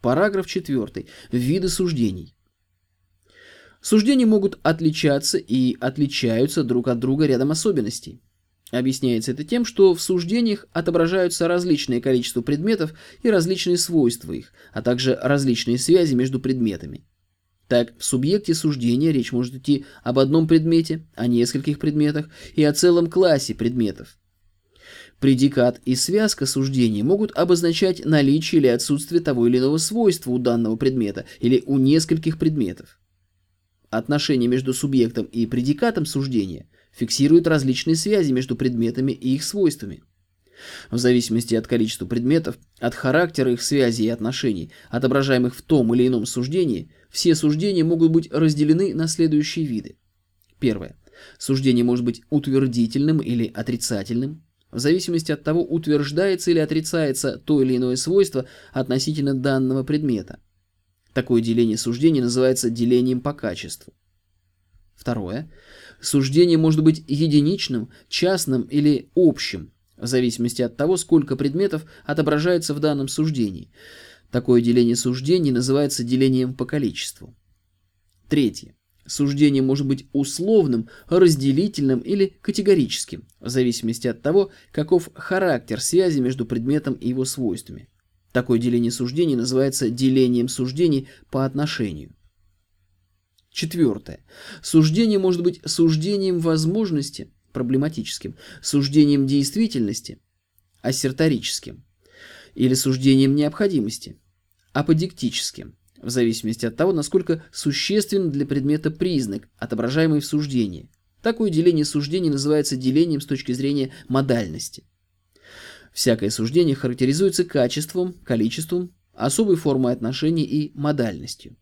Параграф 4. Виды суждений. Суждения могут отличаться и отличаются друг от друга рядом особенностей. Объясняется это тем, что в суждениях отображаются различное количество предметов и различные свойства их, а также различные связи между предметами. Так, в субъекте суждения речь может идти об одном предмете, о нескольких предметах и о целом классе предметов. Предикат и связка суждений могут обозначать наличие или отсутствие того или иного свойства у данного предмета или у нескольких предметов. Отношения между субъектом и предикатом суждения фиксируют различные связи между предметами и их свойствами. В зависимости от количества предметов, от характера их связей и отношений, отображаемых в том или ином суждении, все суждения могут быть разделены на следующие виды. Первое. Суждение может быть утвердительным или отрицательным, в зависимости от того, утверждается или отрицается то или иное свойство относительно данного предмета. Такое деление суждений называется делением по качеству. Второе. Суждение может быть единичным, частным или общим, в зависимости от того, сколько предметов отображается в данном суждении. Такое деление суждений называется делением по количеству. Третье. Суждение может быть условным, разделительным или категорическим, в зависимости от того, каков характер связи между предметом и его свойствами. Такое деление суждений называется делением суждений по отношению. Четвертое. Суждение может быть суждением возможности, проблематическим, суждением действительности, ассерторическим, или суждением необходимости, аподиктическим, в зависимости от того, насколько существен для предмета признак, отображаемый в суждении. Такое деление суждений называется делением с точки зрения модальности. Всякое суждение характеризуется качеством, количеством, особой формой отношений и модальностью.